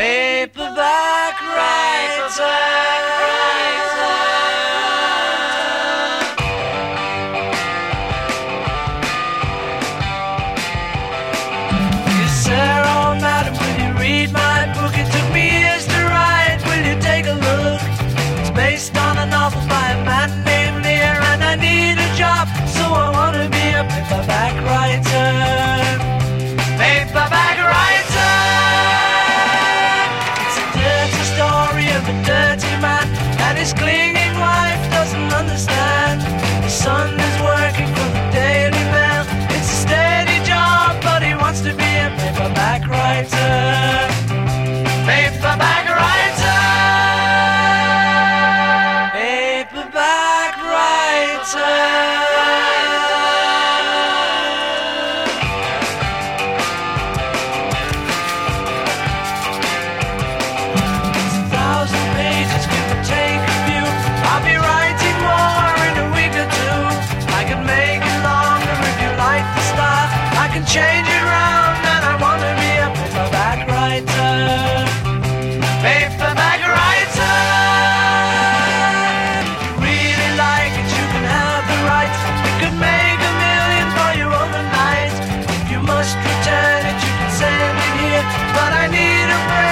Paperback A dirty man and his clinging wife doesn't understand. His son is working for the Daily Mail. It's a steady job, but he wants to be a paperback writer. sunshine that you can send in here, but I need a break.